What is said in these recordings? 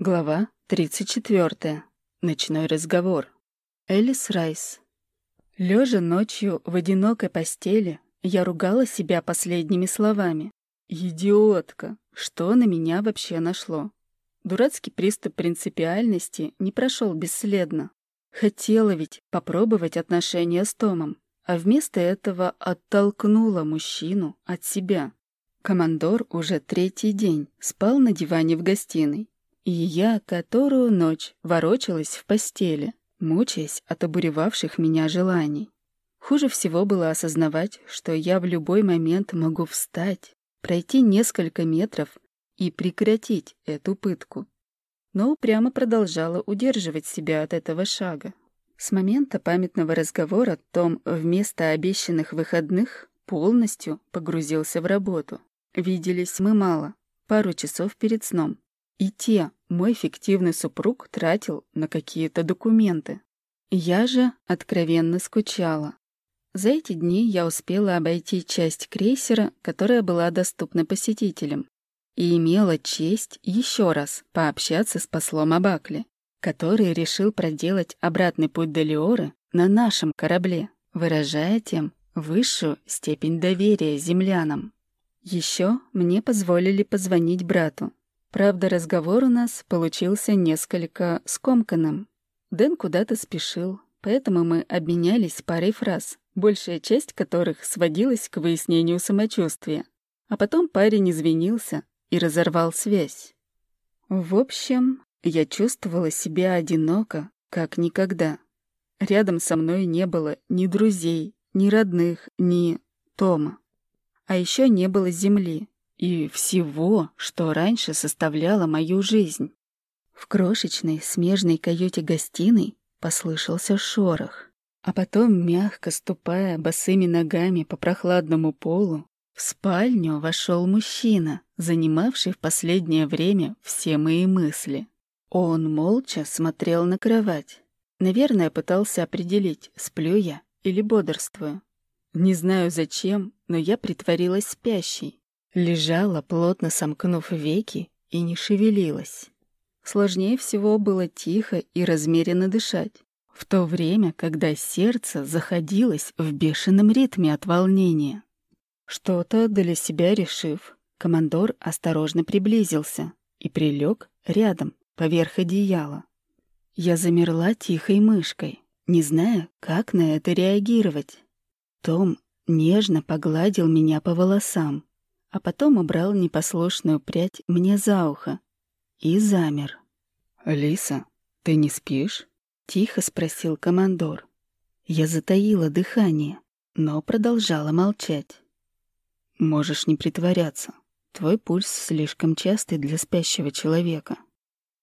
Глава 34. Ночной разговор. Элис Райс. Лежа ночью в одинокой постели, я ругала себя последними словами. «Идиотка! Что на меня вообще нашло?» Дурацкий приступ принципиальности не прошел бесследно. Хотела ведь попробовать отношения с Томом, а вместо этого оттолкнула мужчину от себя. Командор уже третий день спал на диване в гостиной, и я которую ночь ворочалась в постели, мучаясь от обуревавших меня желаний. Хуже всего было осознавать, что я в любой момент могу встать, пройти несколько метров и прекратить эту пытку. Но упрямо продолжала удерживать себя от этого шага. С момента памятного разговора Том вместо обещанных выходных полностью погрузился в работу. Виделись мы мало, пару часов перед сном. И те мой фиктивный супруг тратил на какие-то документы. Я же откровенно скучала. За эти дни я успела обойти часть крейсера, которая была доступна посетителям, и имела честь еще раз пообщаться с послом Абакли, который решил проделать обратный путь до Леоры на нашем корабле, выражая тем высшую степень доверия землянам. Еще мне позволили позвонить брату. Правда, разговор у нас получился несколько скомканным. Дэн куда-то спешил, поэтому мы обменялись парой фраз, большая часть которых сводилась к выяснению самочувствия. А потом парень извинился и разорвал связь. В общем, я чувствовала себя одиноко, как никогда. Рядом со мной не было ни друзей, ни родных, ни Тома. А еще не было земли и всего, что раньше составляло мою жизнь. В крошечной, смежной каюте-гостиной послышался шорох, а потом, мягко ступая босыми ногами по прохладному полу, в спальню вошел мужчина, занимавший в последнее время все мои мысли. Он молча смотрел на кровать. Наверное, пытался определить, сплю я или бодрствую. Не знаю зачем, но я притворилась спящей. Лежала, плотно сомкнув веки, и не шевелилась. Сложнее всего было тихо и размеренно дышать, в то время, когда сердце заходилось в бешеном ритме от волнения. Что-то для себя решив, командор осторожно приблизился и прилег рядом, поверх одеяла. Я замерла тихой мышкой, не зная, как на это реагировать. Том нежно погладил меня по волосам, а потом убрал непослушную прядь мне за ухо и замер. «Алиса, ты не спишь?» — тихо спросил командор. Я затаила дыхание, но продолжала молчать. «Можешь не притворяться. Твой пульс слишком частый для спящего человека».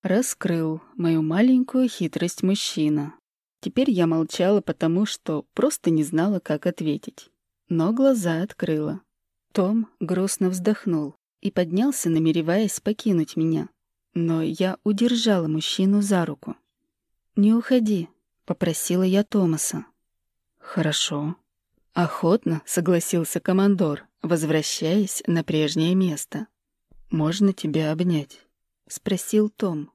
Раскрыл мою маленькую хитрость мужчина. Теперь я молчала, потому что просто не знала, как ответить. Но глаза открыла. Том грустно вздохнул и поднялся, намереваясь покинуть меня. Но я удержала мужчину за руку. «Не уходи», — попросила я Томаса. «Хорошо». Охотно согласился командор, возвращаясь на прежнее место. «Можно тебя обнять?» — спросил Том.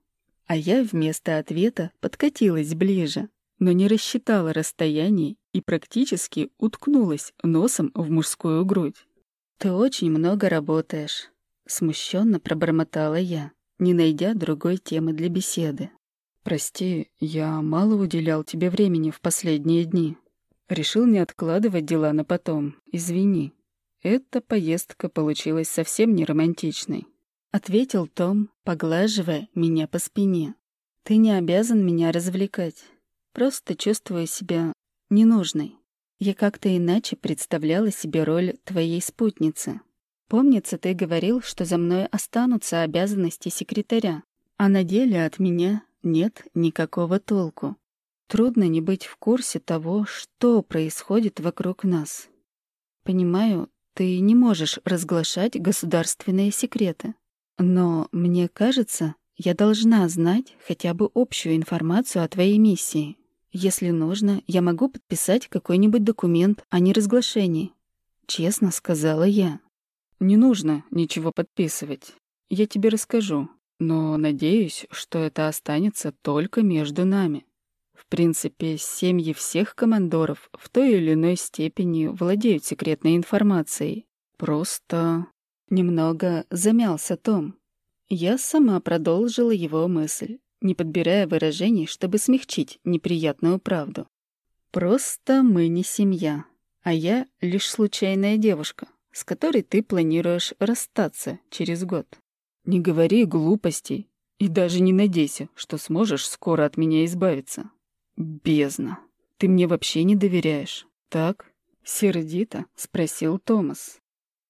А я вместо ответа подкатилась ближе, но не рассчитала расстояние и практически уткнулась носом в мужскую грудь. «Ты очень много работаешь», — смущенно пробормотала я, не найдя другой темы для беседы. «Прости, я мало уделял тебе времени в последние дни. Решил не откладывать дела на потом, извини. Эта поездка получилась совсем не романтичной», — ответил Том, поглаживая меня по спине. «Ты не обязан меня развлекать. Просто чувствую себя ненужной. Я как-то иначе представляла себе роль твоей спутницы. Помнится, ты говорил, что за мной останутся обязанности секретаря, а на деле от меня нет никакого толку. Трудно не быть в курсе того, что происходит вокруг нас. Понимаю, ты не можешь разглашать государственные секреты. Но мне кажется, я должна знать хотя бы общую информацию о твоей миссии. Если нужно, я могу подписать какой-нибудь документ о неразглашении. Честно сказала я. Не нужно ничего подписывать. Я тебе расскажу. Но надеюсь, что это останется только между нами. В принципе, семьи всех командоров в той или иной степени владеют секретной информацией. Просто немного замялся Том. Я сама продолжила его мысль, не подбирая выражений, чтобы смягчить неприятную правду. Просто мы не семья, а я лишь случайная девушка, с которой ты планируешь расстаться через год. Не говори глупостей и даже не надейся, что сможешь скоро от меня избавиться. Бездна. Ты мне вообще не доверяешь, так? Сердито спросил Томас.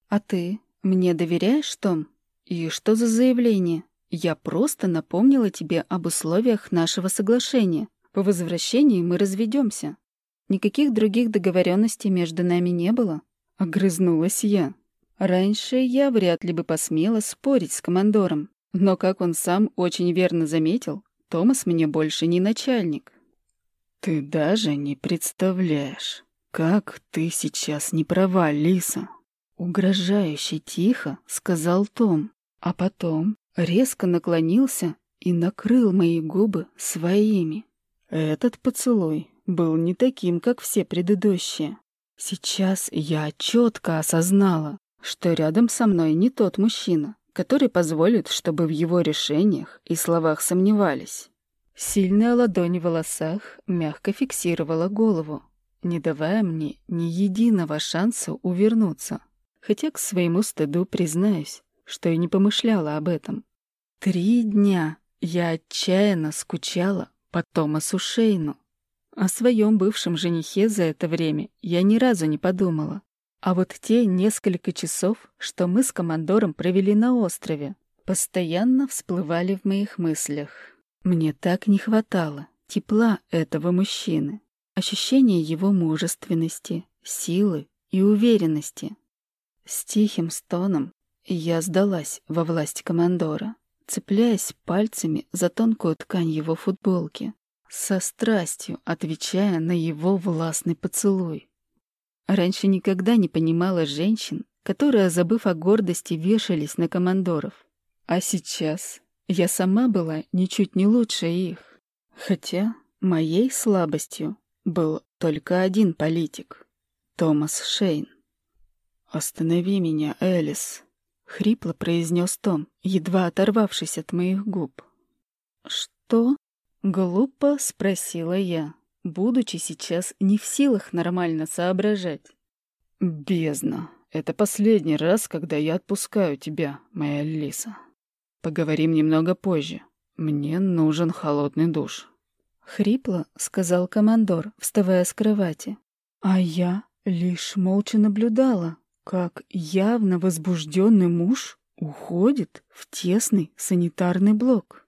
А ты мне доверяешь, Том? И что за заявление? Я просто напомнила тебе об условиях нашего соглашения. По возвращении мы разведемся. Никаких других договоренностей между нами не было. Огрызнулась я. Раньше я вряд ли бы посмела спорить с командором. Но, как он сам очень верно заметил, Томас мне больше не начальник. «Ты даже не представляешь, как ты сейчас не права, Лиса!» Угрожающе тихо сказал Том, а потом резко наклонился и накрыл мои губы своими. Этот поцелуй был не таким, как все предыдущие. Сейчас я четко осознала, что рядом со мной не тот мужчина, который позволит, чтобы в его решениях и словах сомневались. Сильная ладонь в волосах мягко фиксировала голову, не давая мне ни единого шанса увернуться, хотя к своему стыду признаюсь, что и не помышляла об этом. Три дня я отчаянно скучала по Томасу Шейну. О своем бывшем женихе за это время я ни разу не подумала. А вот те несколько часов, что мы с командором провели на острове, постоянно всплывали в моих мыслях. Мне так не хватало тепла этого мужчины, ощущения его мужественности, силы и уверенности. С тихим стоном я сдалась во власть командора, цепляясь пальцами за тонкую ткань его футболки, со страстью отвечая на его властный поцелуй. Раньше никогда не понимала женщин, которые, забыв о гордости, вешались на командоров. А сейчас я сама была ничуть не лучше их. Хотя моей слабостью был только один политик — Томас Шейн. «Останови меня, Элис», — хрипло произнес Том, едва оторвавшись от моих губ. «Что?» — глупо спросила я, будучи сейчас не в силах нормально соображать. «Бездна, это последний раз, когда я отпускаю тебя, моя Лиса». Поговорим немного позже. Мне нужен холодный душ. Хрипло сказал командор, вставая с кровати. А я лишь молча наблюдала, как явно возбужденный муж уходит в тесный санитарный блок.